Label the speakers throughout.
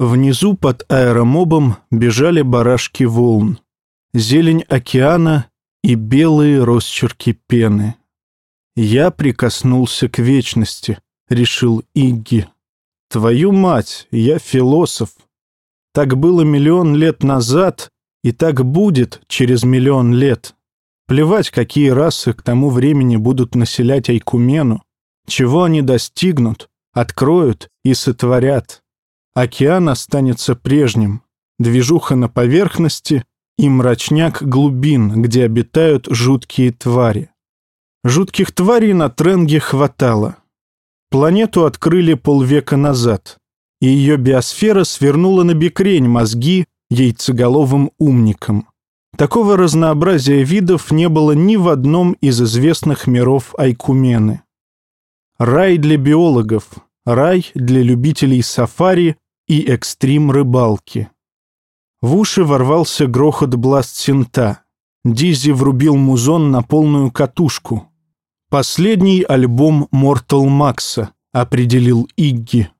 Speaker 1: Внизу под аэромобом бежали барашки волн, зелень океана и белые росчерки пены. Я прикоснулся к вечности, решил Игги. Твою мать, я философ. Так было миллион лет назад, и так будет через миллион лет. Плевать, какие расы к тому времени будут населять Айкумену, чего они достигнут, откроют и сотворят. Океан останется прежним, движуха на поверхности и мрачняк глубин, где обитают жуткие твари. Жутких тварей на Тренге хватало. Планету открыли полвека назад, и ее биосфера свернула на бекрень мозги яйцеголовым умникам. Такого разнообразия видов не было ни в одном из известных миров Айкумены. Рай для биологов, рай для любителей сафари и экстрим-рыбалки. В уши ворвался грохот бласт-синта. Дизи врубил музон на полную катушку. Последний альбом Mortal Макса, определил Игги.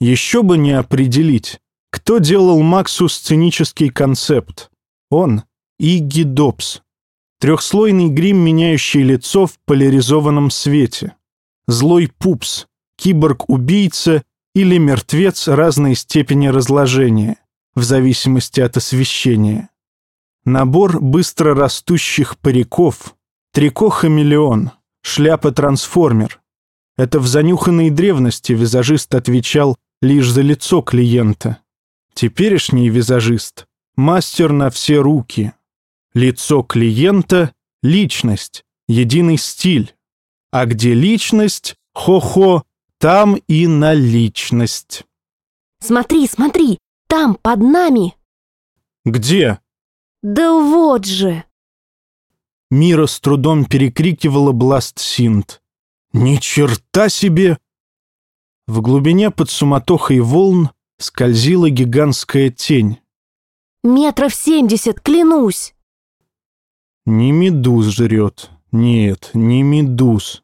Speaker 1: Еще бы не определить, кто делал Максу сценический концепт. Он, Игги Добс. Трехслойный грим, меняющий лицо в поляризованном свете. Злой пупс, киборг-убийца или мертвец разной степени разложения, в зависимости от освещения. Набор быстро растущих париков, трико-хамелеон, шляпа-трансформер. Это в занюханной древности визажист отвечал лишь за лицо клиента. Теперешний визажист – мастер на все руки. Лицо клиента – личность, единый стиль. А где личность, хо-хо, там и наличность.
Speaker 2: Смотри, смотри, там, под нами.
Speaker 1: Где?
Speaker 2: Да вот же.
Speaker 1: Мира с трудом перекрикивала Бласт Синт. Ни черта себе! В глубине под суматохой волн скользила гигантская тень.
Speaker 2: Метров семьдесят, клянусь.
Speaker 1: Не медуз жрет. Нет, не медуз.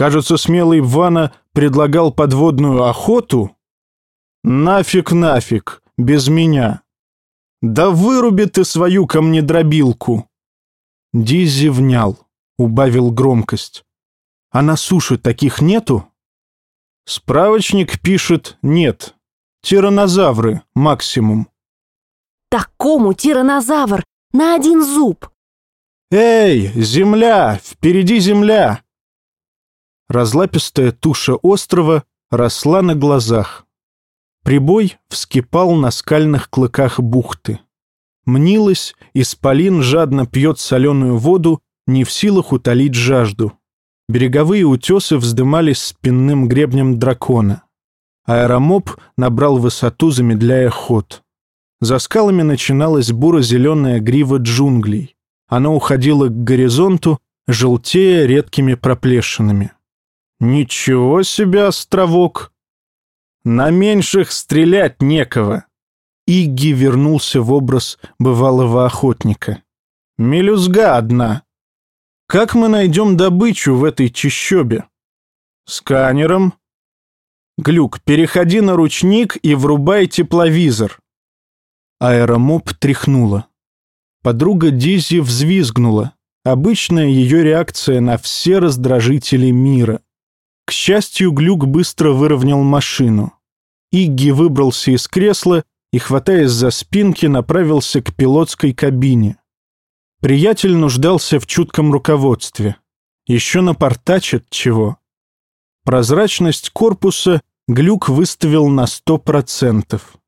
Speaker 1: Кажется, смелый Вана предлагал подводную охоту. Нафиг, нафиг, без меня. Да выруби ты свою камнедробилку. Дизи внял, убавил громкость. А на суше таких нету? Справочник пишет «нет». Тиранозавры максимум.
Speaker 2: Такому тиранозавр на один зуб.
Speaker 1: «Эй, земля! Впереди земля!» Разлапистая туша острова росла на глазах. Прибой вскипал на скальных клыках бухты. Мнилось, исполин жадно пьет соленую воду, не в силах утолить жажду. Береговые утесы вздымались спинным гребнем дракона. Аэромоб набрал высоту, замедляя ход. За скалами начиналась буро-зеленая грива джунглей. Она уходила к горизонту, желтея редкими проплешинами. «Ничего себе островок!» «На меньших стрелять некого!» Игги вернулся в образ бывалого охотника. «Мелюзга одна. Как мы найдем добычу в этой чащобе?» «Сканером?» «Глюк, переходи на ручник и врубай тепловизор». Аэромоб тряхнула. Подруга Дизи взвизгнула. Обычная ее реакция на все раздражители мира. К счастью, Глюк быстро выровнял машину. Игги выбрался из кресла и, хватаясь за спинки, направился к пилотской кабине. Приятель нуждался в чутком руководстве. Еще напортачит чего. Прозрачность корпуса Глюк выставил на сто процентов.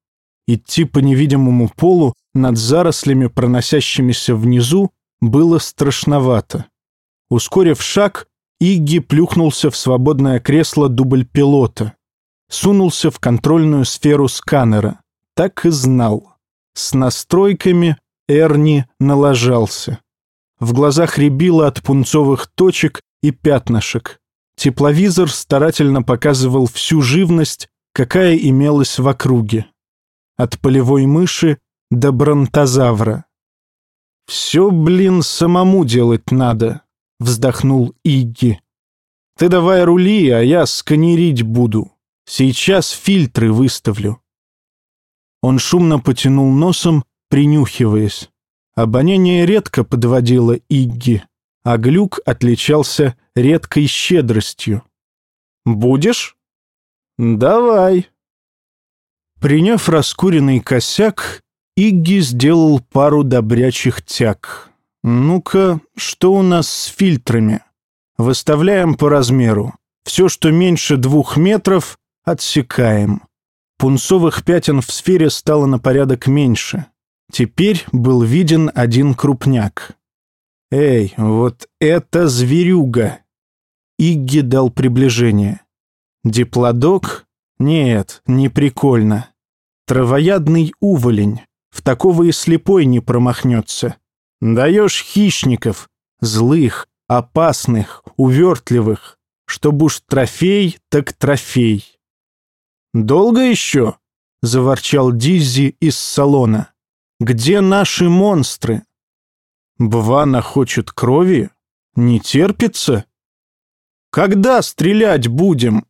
Speaker 1: Идти по невидимому полу над зарослями, проносящимися внизу, было страшновато. Ускорив шаг, Игги плюхнулся в свободное кресло дубль пилота. Сунулся в контрольную сферу сканера. Так и знал. С настройками Эрни налажался. В глазах рябило от пунцовых точек и пятнышек. Тепловизор старательно показывал всю живность, какая имелась в округе от полевой мыши до бронтозавра. «Все, блин, самому делать надо», — вздохнул Игги. «Ты давай рули, а я сканерить буду. Сейчас фильтры выставлю». Он шумно потянул носом, принюхиваясь. Обоняние редко подводило Игги, а глюк отличался редкой щедростью. «Будешь?» «Давай». Приняв раскуренный косяк, Игги сделал пару добрячих тяг. «Ну-ка, что у нас с фильтрами?» «Выставляем по размеру. Все, что меньше двух метров, отсекаем». Пунцовых пятен в сфере стало на порядок меньше. Теперь был виден один крупняк. «Эй, вот это зверюга!» Игги дал приближение. «Диплодок? Нет, не прикольно. Травоядный уволень. В такого и слепой не промахнется. Даешь хищников, злых, опасных, увертливых. Чтоб уж трофей, так трофей. «Долго еще?» — заворчал Диззи из салона. «Где наши монстры?» «Бвана хочет крови? Не терпится?» «Когда стрелять будем?»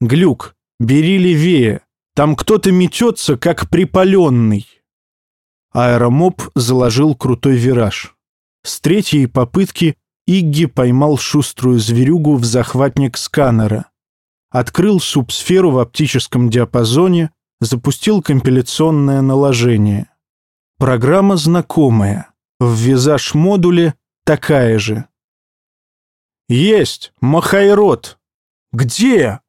Speaker 1: «Глюк, бери левее, там кто-то метется, как припаленный». Аэромоб заложил крутой вираж. С третьей попытки Игги поймал шуструю зверюгу в захватник сканера открыл субсферу в оптическом диапазоне, запустил компиляционное наложение. Программа знакомая, в визаж-модуле такая же. «Есть! Махайрод!» «Где?»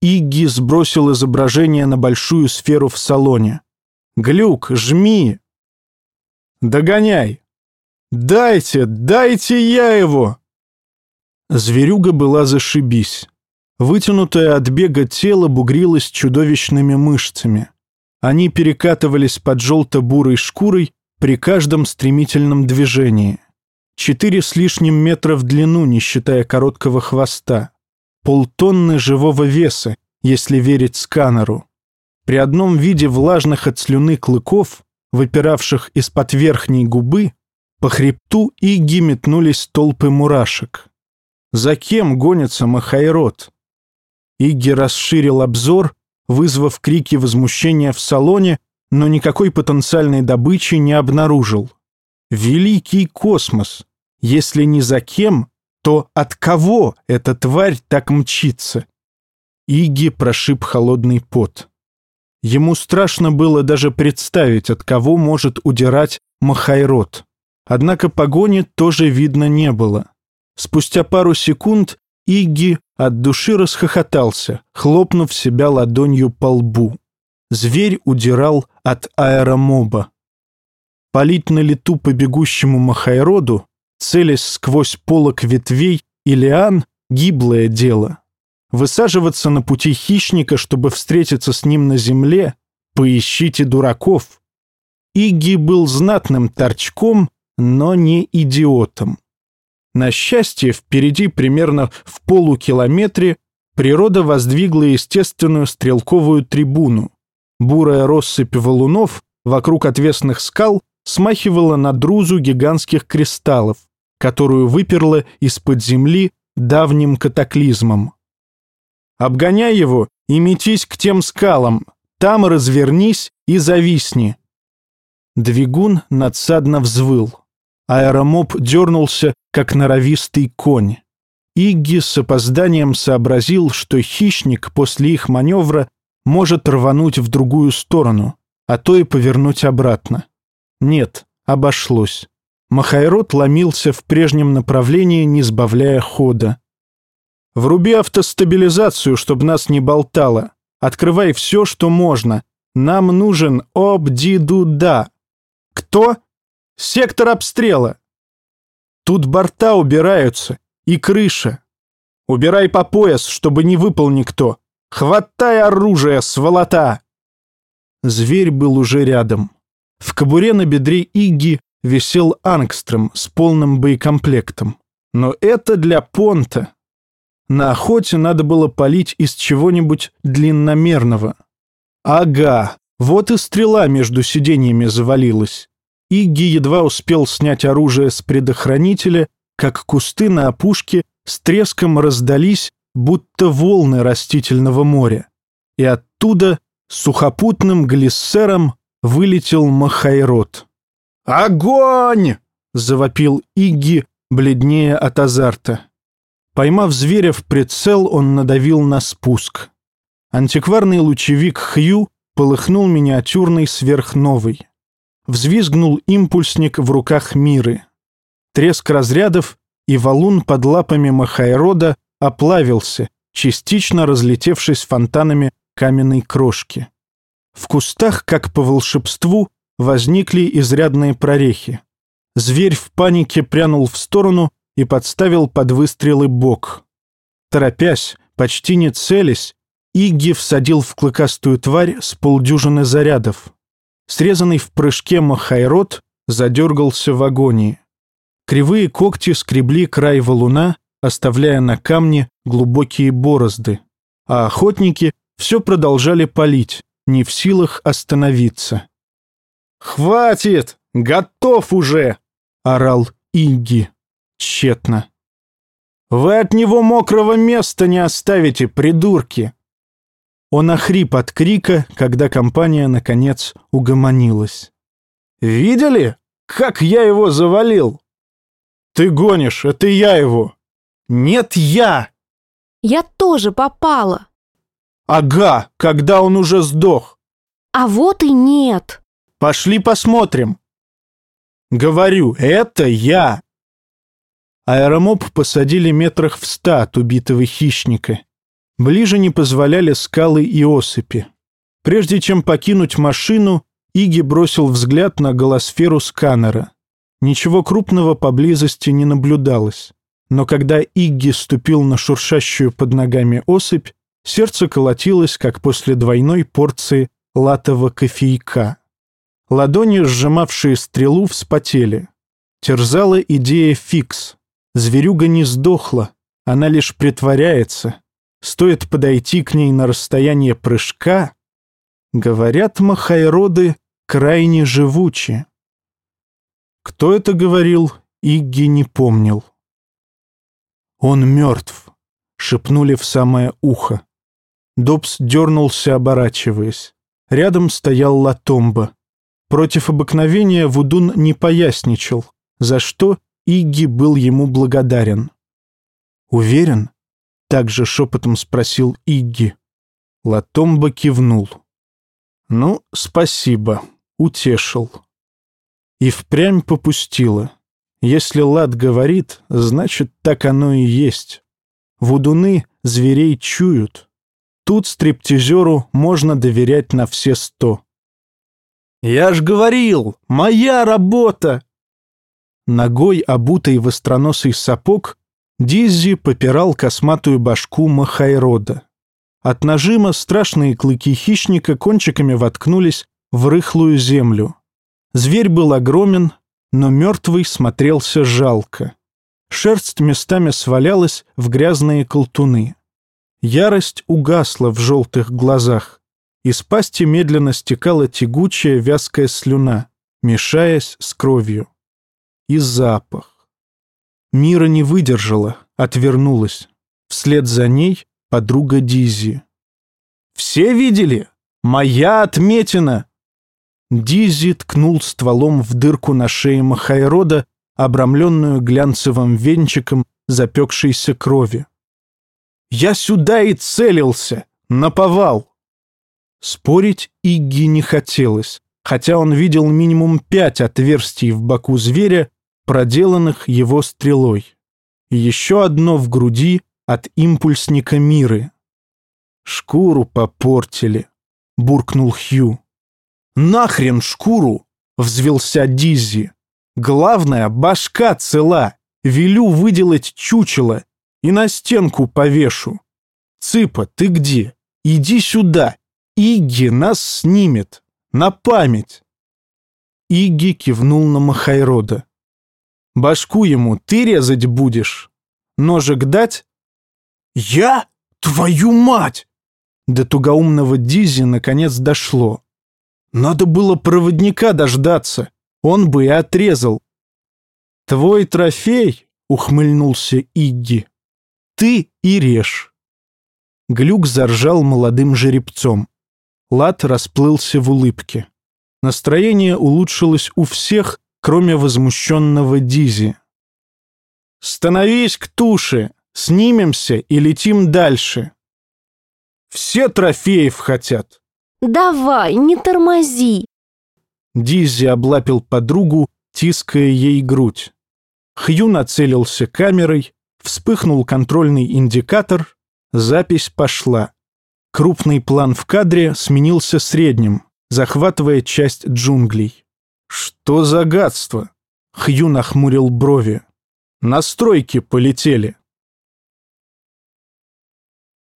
Speaker 1: Игги сбросил изображение на большую сферу в салоне. «Глюк, жми!» «Догоняй!» «Дайте, дайте я его!» Зверюга была зашибись. Вытянутое от бега тело бугрилось чудовищными мышцами. Они перекатывались под желто-бурой шкурой при каждом стремительном движении. Четыре с лишним метра в длину, не считая короткого хвоста. Полтонны живого веса, если верить сканеру. При одном виде влажных от слюны клыков, выпиравших из-под верхней губы, по хребту Иги метнулись толпы мурашек. За кем гонится Махайрод? Игги расширил обзор, вызвав крики возмущения в салоне, но никакой потенциальной добычи не обнаружил. Великий космос! Если не за кем, то от кого эта тварь так мчится? Иги прошиб холодный пот. Ему страшно было даже представить, от кого может удирать Махайрод. Однако погони тоже видно не было. Спустя пару секунд Игги от души расхохотался, хлопнув себя ладонью по лбу. Зверь удирал от аэромоба. Палить на лету по бегущему махайроду, целясь сквозь полок ветвей и лиан, гиблое дело. Высаживаться на пути хищника, чтобы встретиться с ним на земле, поищите дураков. Игги был знатным торчком, но не идиотом. На счастье, впереди примерно в полукилометре природа воздвигла естественную стрелковую трибуну. Бурая россыпь валунов вокруг отвесных скал смахивала на друзу гигантских кристаллов, которую выперла из-под земли давним катаклизмом. «Обгоняй его и метись к тем скалам, там развернись и зависни». Двигун надсадно взвыл. Аэромоб дернулся, как норовистый конь. Игги с опозданием сообразил, что хищник после их маневра может рвануть в другую сторону, а то и повернуть обратно. Нет, обошлось. Махайрод ломился в прежнем направлении, не сбавляя хода. «Вруби автостабилизацию, чтобы нас не болтало. Открывай все, что можно. Нам нужен обдидуда». «Кто?» Сектор обстрела. Тут борта убираются. И крыша. Убирай по пояс, чтобы не выпал никто. Хватай оружие, сволота!» Зверь был уже рядом. В кобуре на бедре Игги висел ангстром с полным боекомплектом. Но это для понта. На охоте надо было палить из чего-нибудь длинномерного. Ага, вот и стрела между сиденьями завалилась. Игги едва успел снять оружие с предохранителя, как кусты на опушке с треском раздались, будто волны растительного моря. И оттуда сухопутным глиссером вылетел Махайрод. «Огонь!» — завопил Игги, бледнее от азарта. Поймав зверя в прицел, он надавил на спуск. Антикварный лучевик Хью полыхнул миниатюрный сверхновый. Взвизгнул импульсник в руках Миры. Треск разрядов, и валун под лапами Махайрода оплавился, частично разлетевшись фонтанами каменной крошки. В кустах, как по волшебству, возникли изрядные прорехи. Зверь в панике прянул в сторону и подставил под выстрелы бок. Торопясь, почти не целясь, Игги всадил в клыкастую тварь с полдюжины зарядов. Срезанный в прыжке Махайрод задергался в агонии. Кривые когти скребли край валуна, оставляя на камне глубокие борозды, а охотники все продолжали палить, не в силах остановиться. «Хватит! Готов уже!» — орал Игги. Тщетно. «Вы от него мокрого места не оставите, придурки!» Он охрип от крика, когда компания, наконец, угомонилась. «Видели, как я его завалил?» «Ты гонишь, это я его!» «Нет, я!»
Speaker 2: Я тоже попала.
Speaker 1: «Ага, когда он уже сдох!»
Speaker 2: А вот и нет.
Speaker 1: «Пошли посмотрим!» «Говорю, это я!» Аэромоб посадили метрах в ста от убитого хищника. Ближе не позволяли скалы и осыпи. Прежде чем покинуть машину, Иги бросил взгляд на голосферу сканера. Ничего крупного поблизости не наблюдалось. Но когда Игги ступил на шуршащую под ногами осыпь, сердце колотилось, как после двойной порции латого кофейка. Ладони, сжимавшие стрелу, вспотели. Терзала идея фикс. Зверюга не сдохла, она лишь притворяется. Стоит подойти к ней на расстояние прыжка. Говорят, махайроды крайне живучи. Кто это говорил, Игги не помнил. «Он мертв», — шепнули в самое ухо. Добс дернулся, оборачиваясь. Рядом стоял Латомба. Против обыкновения Вудун не поясничал, за что Игги был ему благодарен. «Уверен?» — также шепотом спросил Игги. Латомба кивнул. «Ну, спасибо, утешил». И впрямь попустила. Если Лад говорит, значит, так оно и есть. Вудуны зверей чуют. Тут стриптизеру можно доверять на все сто. «Я ж говорил, моя работа!» Ногой, обутой в остроносый сапог, Диззи попирал косматую башку Махайрода. От нажима страшные клыки хищника кончиками воткнулись в рыхлую землю. Зверь был огромен, но мертвый смотрелся жалко. Шерсть местами свалялась в грязные колтуны. Ярость угасла в желтых глазах. Из пасти медленно стекала тягучая вязкая слюна, мешаясь с кровью. И запах. Мира не выдержала, отвернулась. Вслед за ней подруга Дизи. «Все видели? Моя отметина!» Дизи ткнул стволом в дырку на шее Махайрода, обрамленную глянцевым венчиком запекшейся крови. «Я сюда и целился! Наповал!» Спорить Игги не хотелось, хотя он видел минимум пять отверстий в боку зверя, проделанных его стрелой, и еще одно в груди от импульсника Миры. «Шкуру попортили», — буркнул Хью. «Нахрен шкуру!» — взвелся Диззи. «Главное, башка цела. Велю выделать чучело и на стенку повешу. Цыпа, ты где? Иди сюда. Игги нас снимет. На память!» Игги кивнул на Махайрода. «Башку ему ты резать будешь? Ножик дать?» «Я? Твою мать!» До тугоумного Дизи наконец дошло. Надо было проводника дождаться, он бы и отрезал. «Твой трофей», — ухмыльнулся Игги, — «ты и режь». Глюк заржал молодым жеребцом. Лад расплылся в улыбке. Настроение улучшилось у всех, кроме возмущенного Дизи. «Становись к туше, снимемся и летим дальше. Все трофеев хотят».
Speaker 2: Давай, не тормози.
Speaker 1: Дизи облапил подругу, тиская ей грудь. Хью нацелился камерой, вспыхнул контрольный индикатор, запись пошла. Крупный план в кадре сменился средним, захватывая часть джунглей. «Что за гадство?» Хью нахмурил брови. «Настройки полетели».